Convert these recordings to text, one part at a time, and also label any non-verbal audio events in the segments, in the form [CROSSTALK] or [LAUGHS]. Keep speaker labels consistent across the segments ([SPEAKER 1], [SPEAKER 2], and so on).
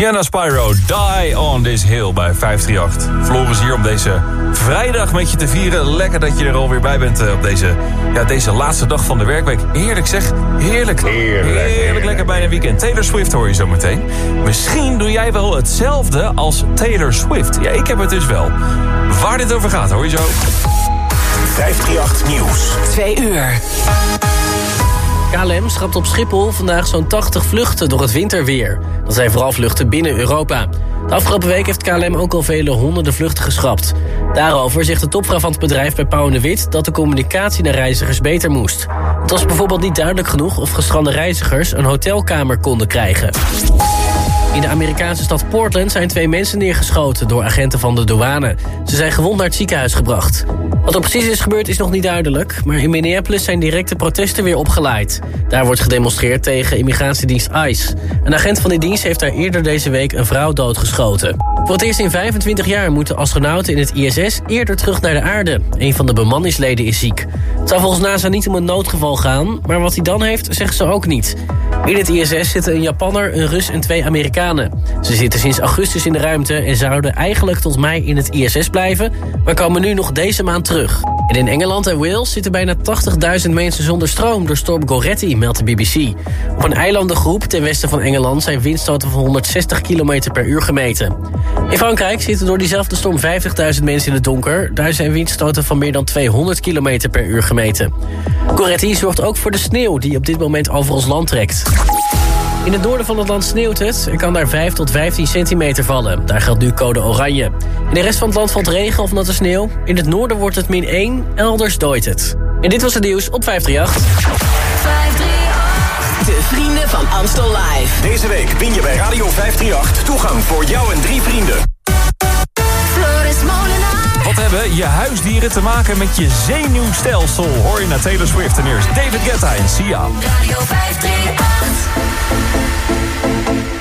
[SPEAKER 1] Sienna Spyro, Die on this hill bij 538. Floris hier om deze vrijdag met je te vieren. Lekker dat je er alweer bij bent eh, op deze, ja, deze laatste dag van de werkweek. Heerlijk zeg, heerlijk.
[SPEAKER 2] Heerlijk, heerlijk.
[SPEAKER 1] lekker bijna weekend. Taylor Swift hoor je zo meteen. Misschien doe jij wel hetzelfde als Taylor Swift. Ja, ik heb het dus wel. Waar dit over gaat hoor je zo.
[SPEAKER 2] 538 Nieuws.
[SPEAKER 3] Twee uur.
[SPEAKER 4] KLM schrapt op Schiphol vandaag zo'n 80 vluchten door het winterweer. Dat zijn vooral vluchten binnen Europa. De afgelopen week heeft KLM ook al vele honderden vluchten geschrapt. Daarover zegt de topvrouw van het bedrijf bij Pauw de Wit... dat de communicatie naar reizigers beter moest. Het was bijvoorbeeld niet duidelijk genoeg... of gestrande reizigers een hotelkamer konden krijgen. In de Amerikaanse stad Portland zijn twee mensen neergeschoten door agenten van de douane. Ze zijn gewond naar het ziekenhuis gebracht. Wat er precies is gebeurd is nog niet duidelijk... maar in Minneapolis zijn directe protesten weer opgeleid. Daar wordt gedemonstreerd tegen immigratiedienst ICE. Een agent van die dienst heeft daar eerder deze week een vrouw doodgeschoten. Voor het eerst in 25 jaar moeten astronauten in het ISS eerder terug naar de aarde. Een van de bemanningsleden is ziek. Het zou volgens NASA niet om een noodgeval gaan... maar wat hij dan heeft, zeggen ze ook niet. In het ISS zitten een Japanner, een Rus en twee Amerikanen. Ze zitten sinds augustus in de ruimte en zouden eigenlijk tot mei in het ISS blijven... maar komen nu nog deze maand terug. In Engeland en Wales zitten bijna 80.000 mensen zonder stroom... door storm Goretti, meldt de BBC. Op een eilandengroep ten westen van Engeland... zijn windstoten van 160 km per uur gemeten. In Frankrijk zitten door diezelfde storm 50.000 mensen in het donker. Daar zijn windstoten van meer dan 200 km per uur gemeten. Goretti zorgt ook voor de sneeuw die op dit moment over ons land trekt. In het noorden van het land sneeuwt het. Er kan daar 5 tot 15 centimeter vallen. Daar geldt nu code oranje. In de rest van het land valt regen of natte sneeuw. In het noorden wordt het min 1, elders dooit het. En dit was het nieuws op 538.
[SPEAKER 3] 538. De vrienden van Amstel Live.
[SPEAKER 2] Deze week win je bij Radio 538 toegang voor jou en drie vrienden.
[SPEAKER 1] Je huisdieren te maken met je zenuwstelsel? Hoor je naar Taylor Swift en eerst David Guetta en Sia.
[SPEAKER 3] Radio 538.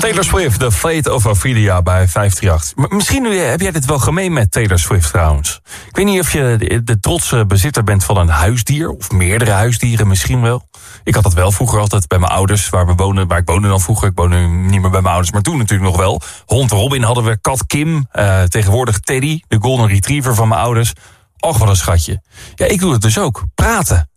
[SPEAKER 1] Taylor Swift, The Fate of Ophelia bij 538. M- misschien eh, heb jij dit wel gemeen met Taylor Swift trouwens. Ik weet niet of je de, de trotse bezitter bent van een huisdier... of meerdere huisdieren misschien wel. Ik had dat wel vroeger altijd bij mijn ouders, waar we wonen. Waar ik woonde dan vroeger, ik woon nu niet meer bij mijn ouders... maar toen natuurlijk nog wel. Hond Robin hadden we, kat Kim, eh, tegenwoordig Teddy... de golden retriever van mijn ouders. Och, wat een schatje. Ja, ik doe het dus ook, praten.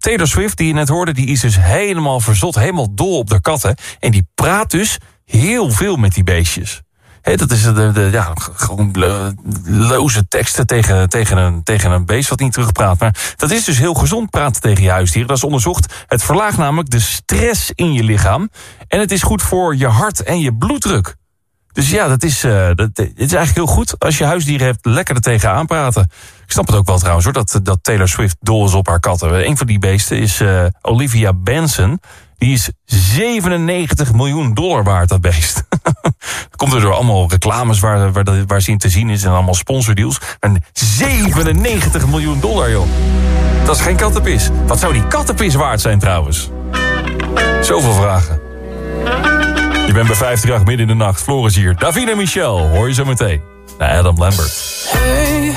[SPEAKER 1] Taylor Swift, die je net hoorde, die is dus helemaal verzot, helemaal dol op de katten. En die praat dus heel veel met die beestjes. Dat is de, de, ja, gewoon lo- loze teksten tegen, tegen, een, tegen een beest wat niet terugpraat. Maar dat is dus heel gezond praten tegen je huisdieren. Dat is onderzocht. Het verlaagt namelijk de stress in je lichaam. En het is goed voor je hart en je bloeddruk. Dus ja, dat is, eh, dat, het is eigenlijk heel goed. Als je huisdieren hebt, lekker er tegenaan praten. Ik snap het ook wel trouwens hoor, dat, dat Taylor Swift dol is op haar katten. Een van die beesten is eh, Olivia Benson. Die is 97 miljoen dollar waard, dat beest. [LAUGHS] Komt er door allemaal reclames waar, waar, waar ze in te zien is... en allemaal sponsordeals. En 97 miljoen dollar, joh. Dat is geen kattenpis. Wat zou die kattenpis waard zijn trouwens? Zoveel vragen. Je bent bij 538 midden in de nacht. Floris hier. Davina Michel, hoor je zo meteen. Naar Adam Lambert.
[SPEAKER 5] Hey,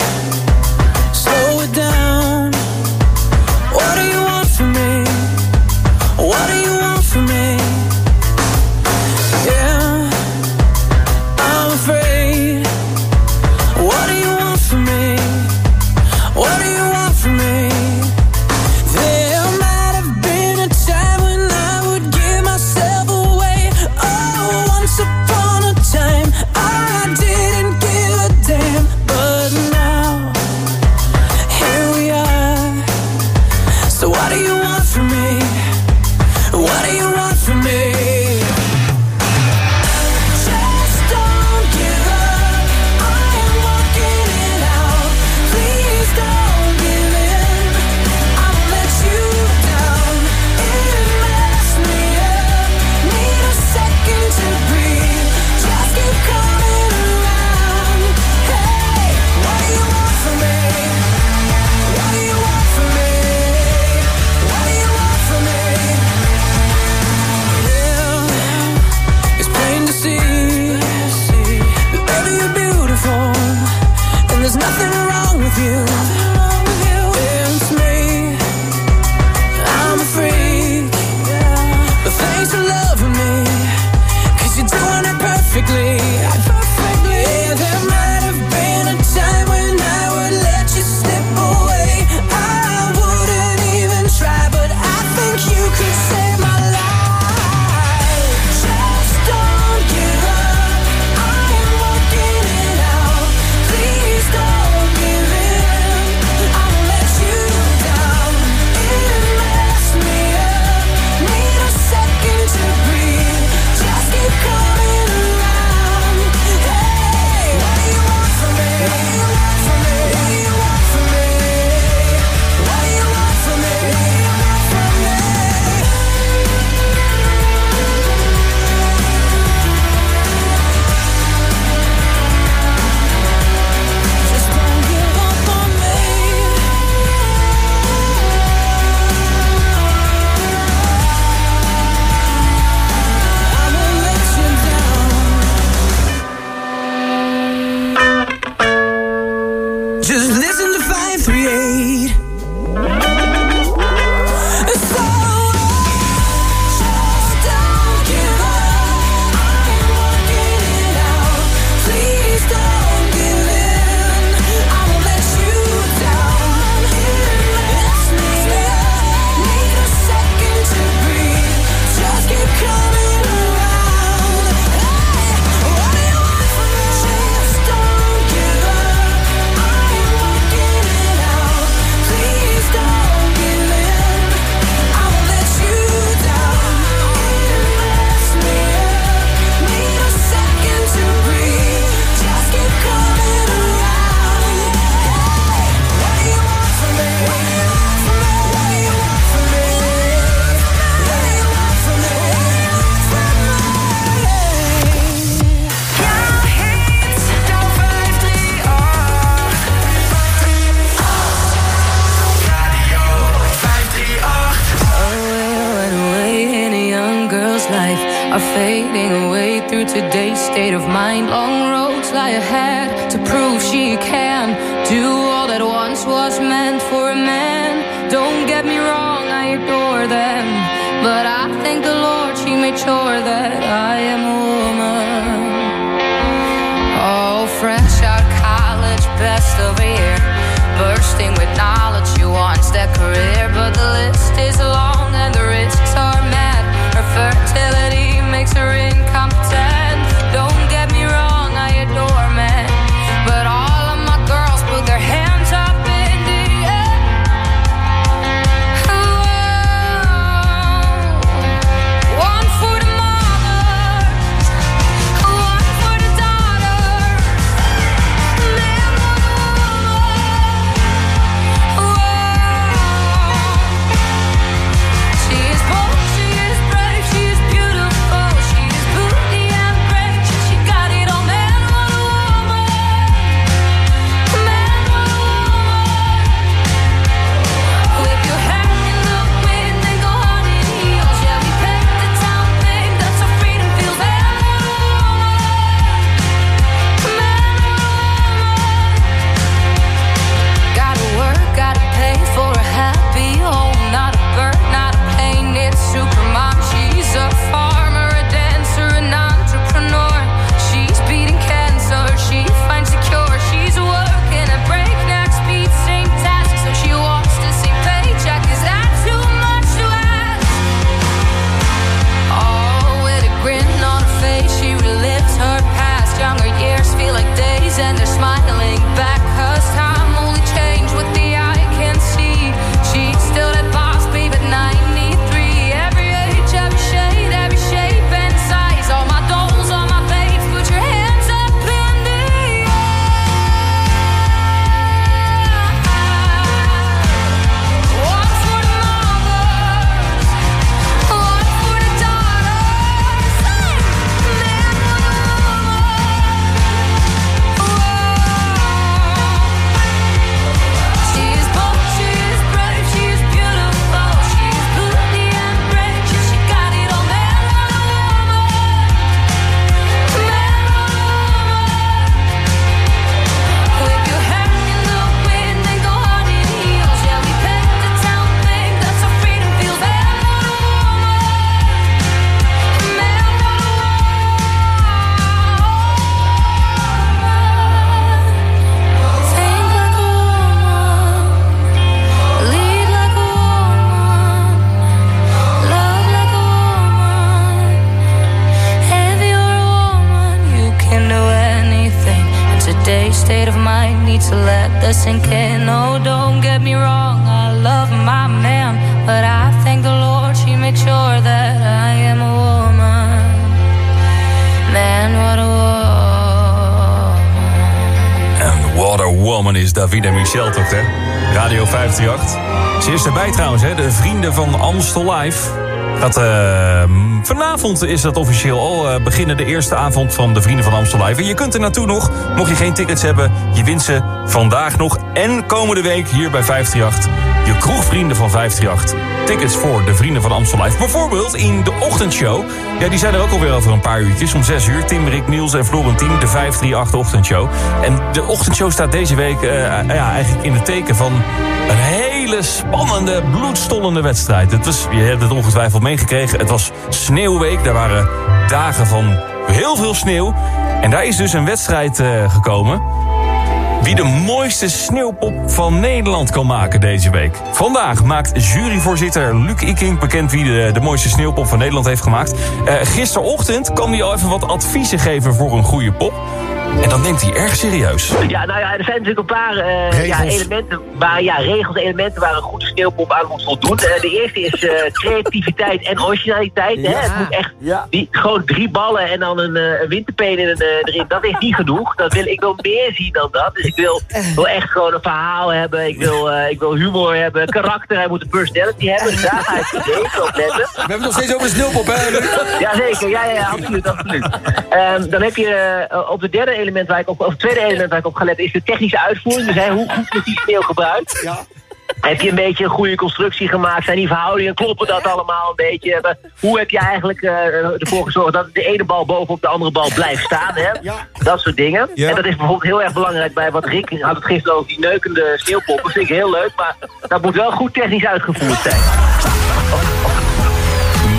[SPEAKER 6] is
[SPEAKER 1] erbij trouwens, hè? De Vrienden van Amstel Live. Dat, eh, vanavond is dat officieel al. eh, beginnen de eerste avond van de Vrienden van Amstel Live. En je kunt er naartoe nog. Mocht je geen tickets hebben, je wint ze vandaag nog. En komende week hier bij 538. Je kroegvrienden van 538. Tickets voor de Vrienden van Amstel Live. Bijvoorbeeld in de ochtendshow. Ja, die zijn er ook alweer over een paar uurtjes. Om 6 uur. Tim, Rick, Niels en Florentien. De 538 ochtendshow. En de ochtendshow staat deze week eh, ja, eigenlijk in het teken van een hele spannende, bloedstollende wedstrijd. Het was, je hebt het ongetwijfeld meegekregen. Het was sneeuwweek. Er waren dagen van heel veel sneeuw. En daar is dus een wedstrijd eh, gekomen. Wie de mooiste sneeuwpop van Nederland kan maken deze week. Vandaag maakt juryvoorzitter Luc Iking bekend wie de, mooiste sneeuwpop van Nederland heeft gemaakt. Eh, gisterochtend kwam hij al even wat adviezen geven voor een goede pop. En dat neemt hij erg serieus.
[SPEAKER 7] Ja, nou ja, er zijn natuurlijk een paar eh, ja,
[SPEAKER 8] Regels.
[SPEAKER 7] elementen, waar, ja, regels, elementen waar een goede sneeuwpop aan moet voldoen. Eh, de eerste is eh, creativiteit en originaliteit. Hè? Het moet echt
[SPEAKER 8] Ja.
[SPEAKER 7] die, gewoon drie ballen en dan een, eh, een winterpeen in, erin. Dat is niet genoeg. Dat wil, ik wil meer zien dan dat. Dus ik wil, wil echt gewoon een verhaal hebben. Ik wil, eh, ik wil humor hebben, karakter. Hij moet een personality hebben. Dus daar ga ik zeker op letten.
[SPEAKER 8] We hebben het nog steeds over de sneeuwpop, hè?
[SPEAKER 7] Jazeker, ja, ja, ja, absoluut, absoluut. Ehm, dan heb je op het derde element waar ik op, of het tweede element waar ik op gelet is de technische uitvoering. Dus hoe goed wordt die sneeuw gebruikt?
[SPEAKER 8] Ja.
[SPEAKER 7] Heb je een beetje een goede constructie gemaakt? Zijn die verhoudingen, kloppen dat allemaal een beetje? Hoe heb je eigenlijk eh, ervoor gezorgd dat de ene bal bovenop de andere bal blijft staan? Hè? Dat soort dingen. En dat is bijvoorbeeld heel erg belangrijk bij wat Rick had het gisteren over die neukende sneeuwpoppen. Vind ik heel leuk, maar dat moet wel goed technisch uitgevoerd zijn.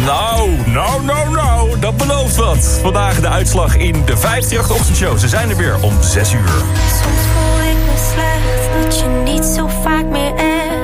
[SPEAKER 1] Nou, nou, nou, nou, dat belooft wat. Vandaag de uitslag in de 538 ochtendshow. Ze zijn er weer om 6 uur.
[SPEAKER 3] Soms voel ik me slecht dat je niet zo vaak meer echt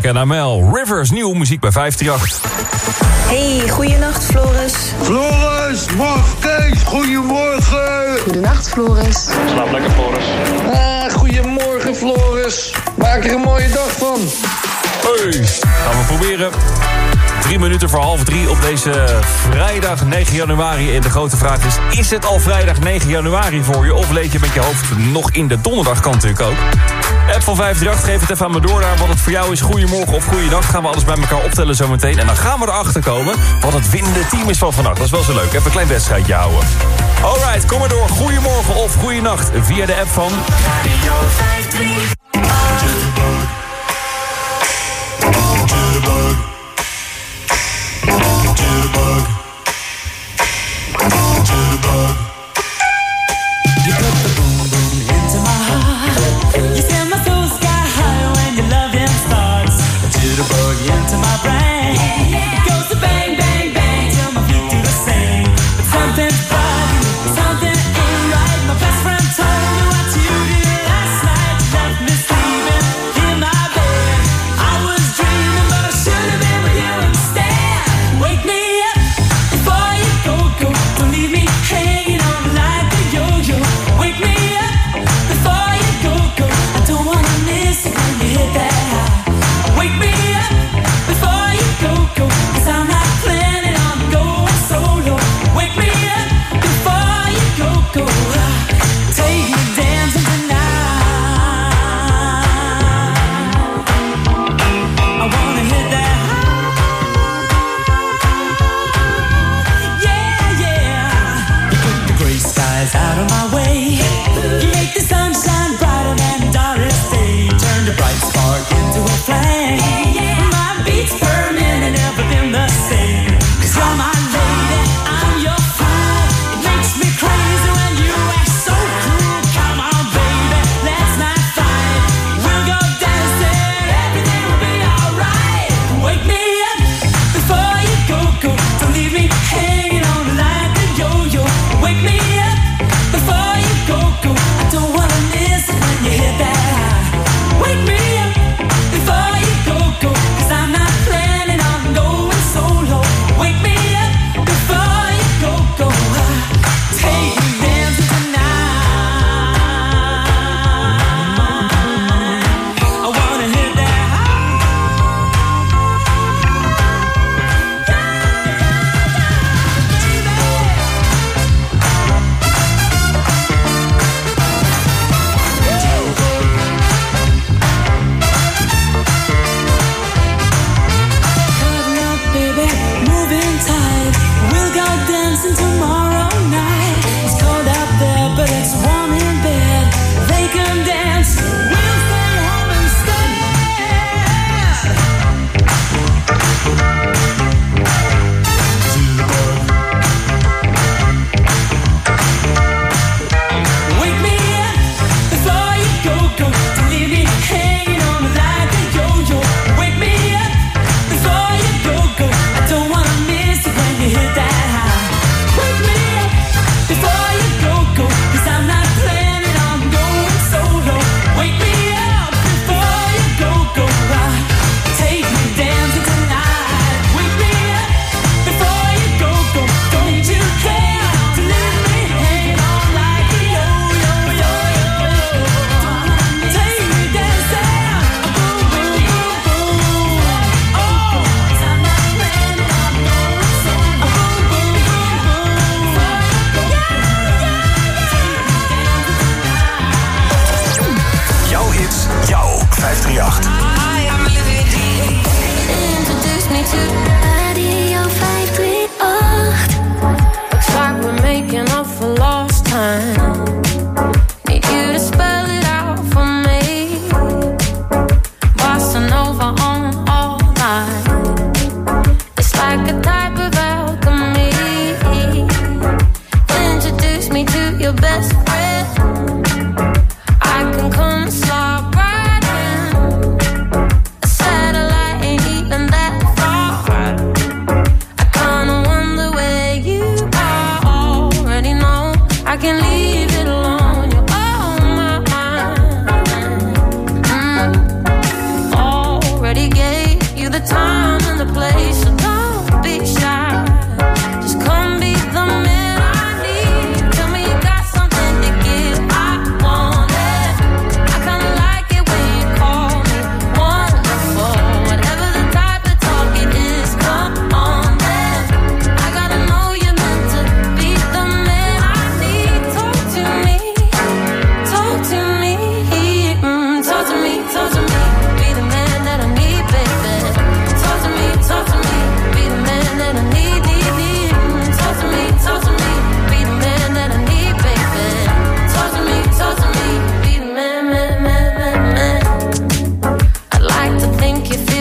[SPEAKER 3] Black en
[SPEAKER 1] Amel. Rivers, nieuw muziek bij 538.
[SPEAKER 9] Hey, goeienacht Floris.
[SPEAKER 10] Floris, morgen goedemorgen.
[SPEAKER 9] Goedenacht Floris.
[SPEAKER 11] Slaap lekker Floris.
[SPEAKER 8] Eh, ah, goedemorgen Floris. Maak er een mooie dag van.
[SPEAKER 1] Hey, gaan we proberen. Drie minuten voor half drie op deze vrijdag 9 januari. En de grote vraag is, is het al vrijdag 9 januari voor je? Of leed je met je hoofd nog in de donderdagkant natuurlijk ook? app van 538, geef het even aan me door daar. Wat het voor jou is, goedemorgen of goeiedag. Gaan we alles bij elkaar optellen zometeen. En dan gaan we erachter komen wat het winnende team is van vannacht. Dat is wel zo leuk. Even een klein wedstrijdje houden. Alright, kom maar door. Goedemorgen of goeienacht via de app van...
[SPEAKER 5] bright spark.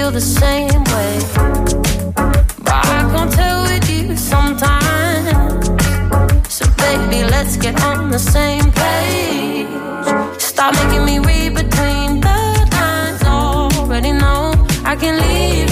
[SPEAKER 6] feel the same way. But I can't tell with you sometimes. So, baby, let's get on the same page. Stop making me read between the lines. Already know I can leave.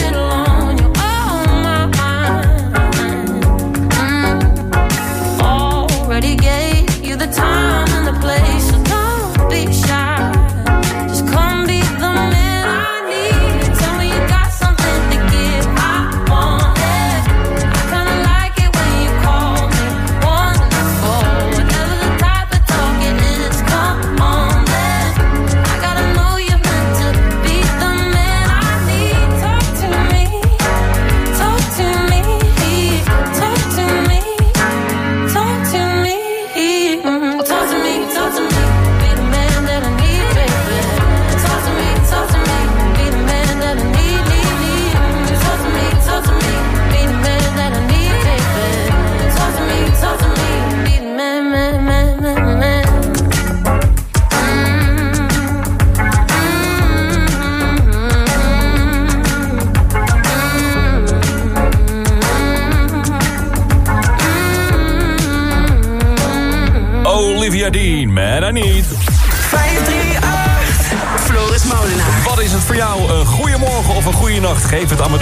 [SPEAKER 12] Geef het
[SPEAKER 1] allemaal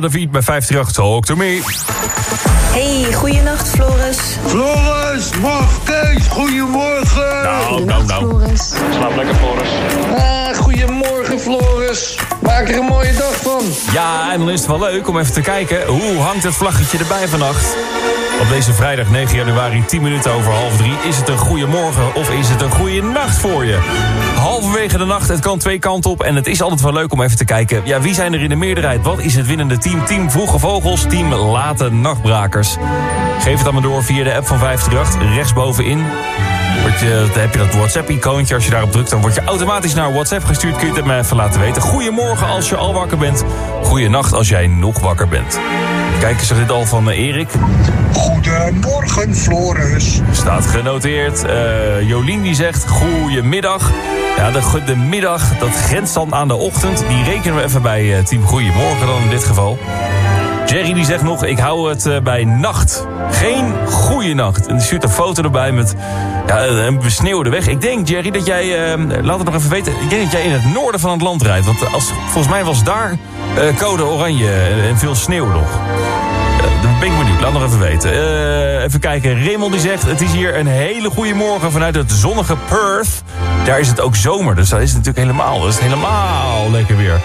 [SPEAKER 1] David bij 538 Talk to Me.
[SPEAKER 9] Hey, goeienacht Floris.
[SPEAKER 10] Floris, Mag, Kees, goedemorgen.
[SPEAKER 1] Nou, nou, nou.
[SPEAKER 9] Floris.
[SPEAKER 8] Slaap lekker, Floris. Ah, goedemorgen, Floris. Maak er een mooie dag van.
[SPEAKER 1] Ja, en dan is het wel leuk om even te kijken... hoe hangt het vlaggetje erbij vannacht? Op deze vrijdag 9 januari, 10 minuten over half drie... is het een goede morgen of is het een goede nacht voor je? Halverwege de nacht, het kan twee kanten op... en het is altijd wel leuk om even te kijken... ja, wie zijn er in de meerderheid? Wat is het winnende team? Team Vroege Vogels, team Late Nachtbrakers? Geef het dan maar door via de app van 538, rechtsbovenin... Je, dan heb je dat WhatsApp-icoontje. Als je daarop drukt, dan word je automatisch naar WhatsApp gestuurd. Kun je het me even laten weten. Goedemorgen als je al wakker bent. Goeienacht als jij nog wakker bent. Kijk, er dit al van eh, Erik?
[SPEAKER 10] Goedemorgen, Floris.
[SPEAKER 1] Staat genoteerd. Eh, Jolien die zegt goedemiddag. Ja, de, de middag, dat grenst dan aan de ochtend. Die rekenen we even bij eh, team Goedemorgen dan in dit geval. Jerry die zegt nog, ik hou het eh, bij nacht. Geen goede nacht. En die stuurt een foto erbij met ja, een besneeuwde weg. Ik denk, Jerry, dat jij, eh, laat het nog even weten... ik denk dat jij in het noorden van het land rijdt. Want als, volgens mij was daar eh, code oranje en veel sneeuw nog. Eh, ben ik benieuwd, laat nog even weten. Eh, even kijken, Raymond die zegt... het is hier een hele goede morgen vanuit het zonnige Perth. Daar is het ook zomer, dus dat is het natuurlijk helemaal... is helemaal lekker weer.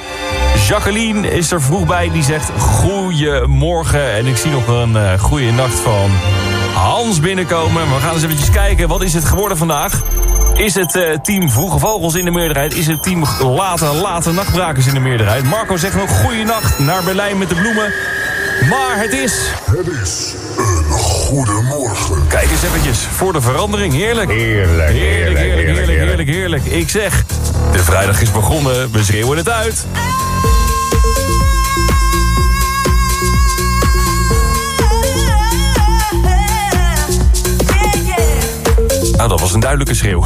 [SPEAKER 1] Jacqueline is er vroeg bij, die zegt goedemorgen. En ik zie nog een uh, goede nacht van Hans binnenkomen. We gaan eens eventjes kijken, wat is het geworden vandaag? Is het eh, team Vroege Vogels in de meerderheid? Is het team Late Late Nachtbrakers in de meerderheid? Marco zegt nog goeienacht naar Berlijn met de bloemen. Maar het is...
[SPEAKER 10] Het is een goedemorgen.
[SPEAKER 1] Kijk eens eventjes, voor de verandering. Heerlijk.
[SPEAKER 10] Heerlijk,
[SPEAKER 1] Heerlijk, heerlijk, heerlijk, heerlijk, heerlijk. Ik zeg, de vrijdag is begonnen. We schreeuwen het uit. Nou, dat was een duidelijke schreeuw.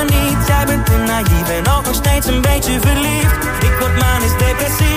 [SPEAKER 13] maar ik ben ook nog steeds een beetje verliefd. Ik word manisch depressief.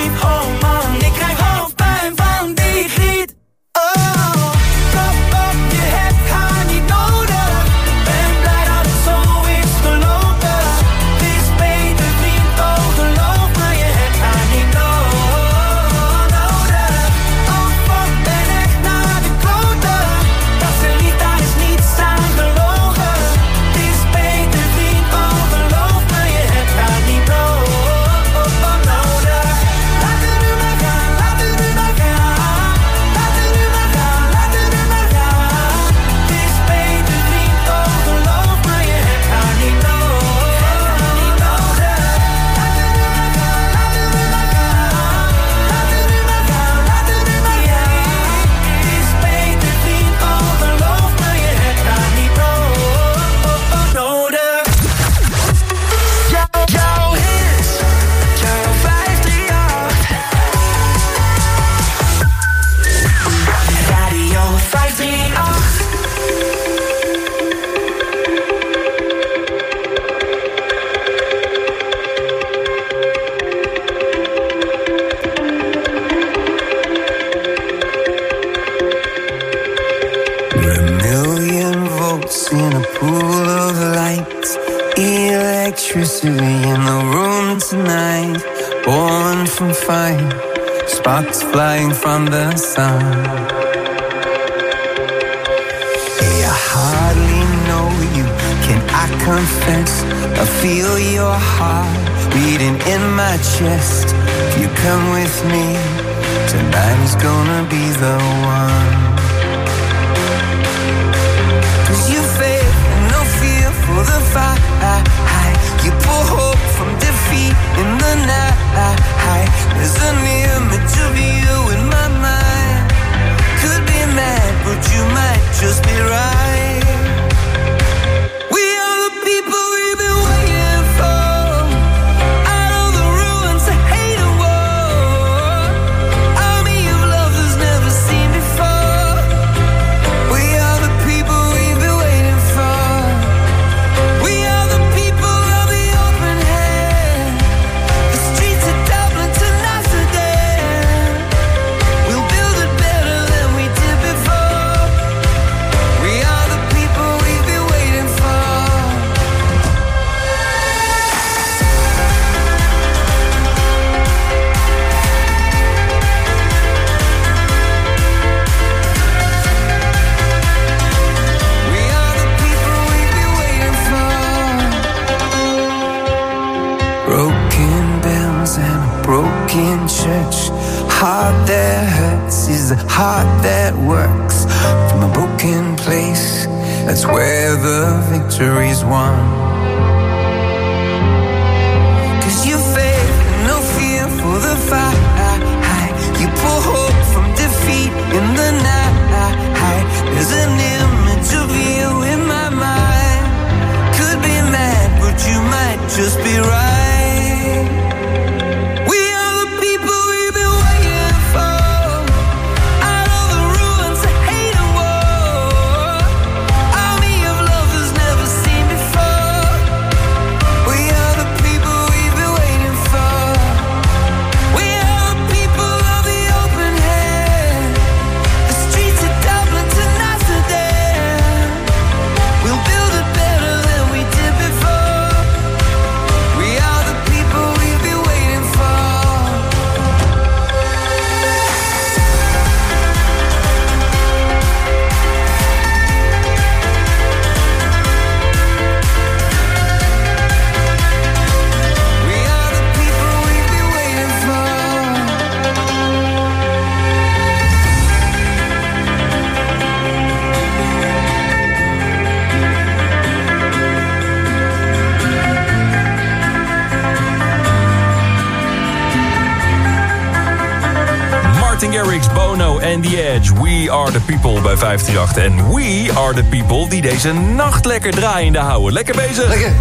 [SPEAKER 1] Bono en The Edge. We are the people bij 538. En we are the people die deze nacht lekker draaiende houden. Lekker bezig.
[SPEAKER 14] Lekker,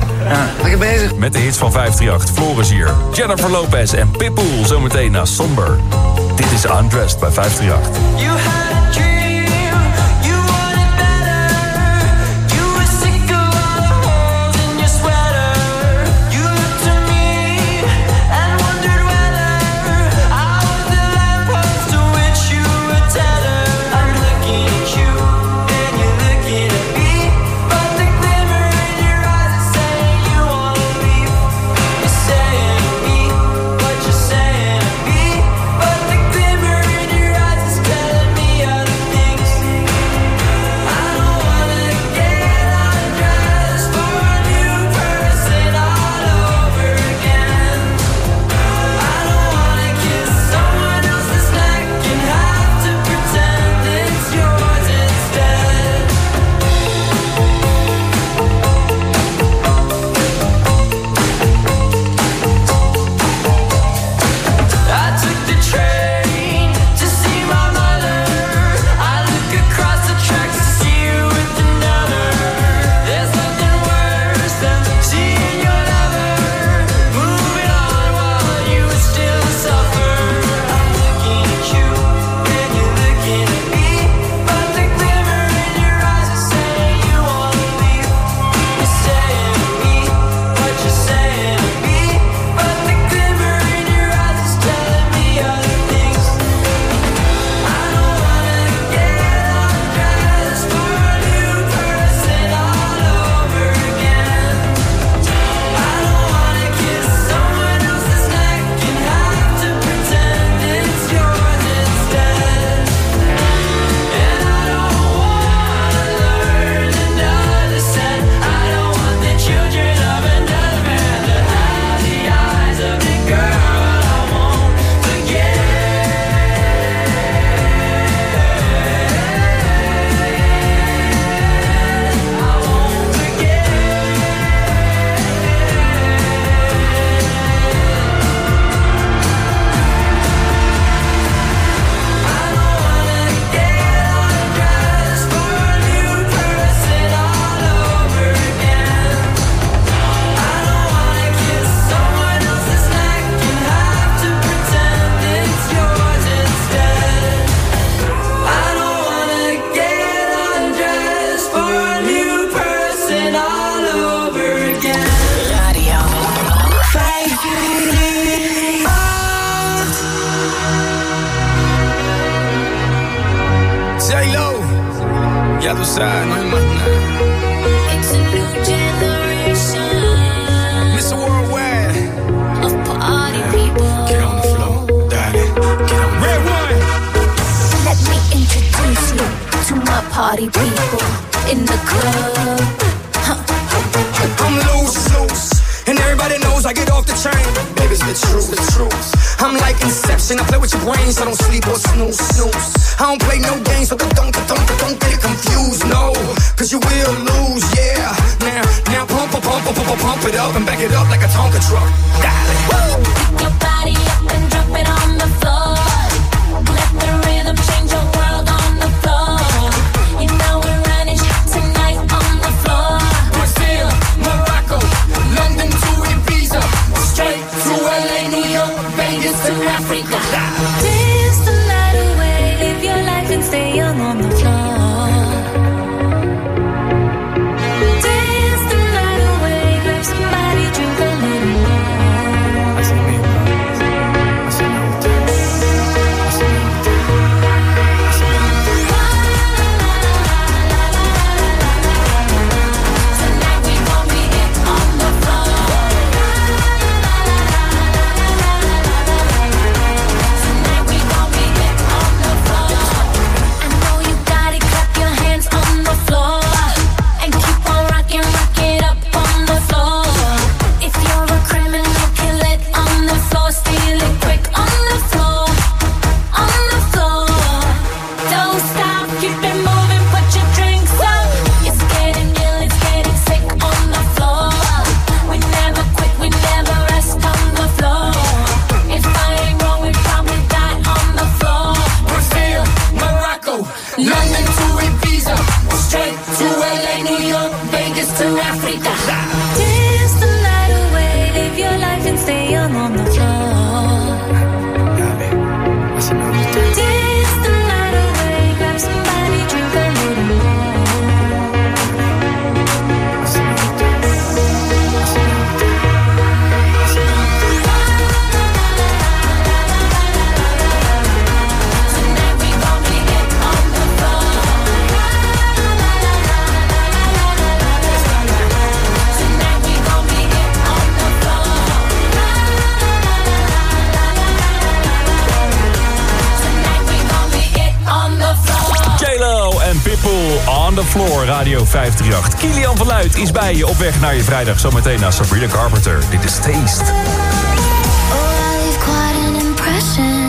[SPEAKER 14] lekker bezig.
[SPEAKER 1] Met de hits van 538. Floris hier. Jennifer Lopez en Pitbull zometeen naar Somber. Dit is Undressed bij 538.
[SPEAKER 5] You
[SPEAKER 15] it up and back it up like a Tonka truck.
[SPEAKER 6] Got it. Floor,
[SPEAKER 1] Radio 538. Kilian van Luid is bij je op weg naar je vrijdag. Zometeen naar Sabrina Carpenter. Dit is Taste.
[SPEAKER 3] Oh, quite an impression.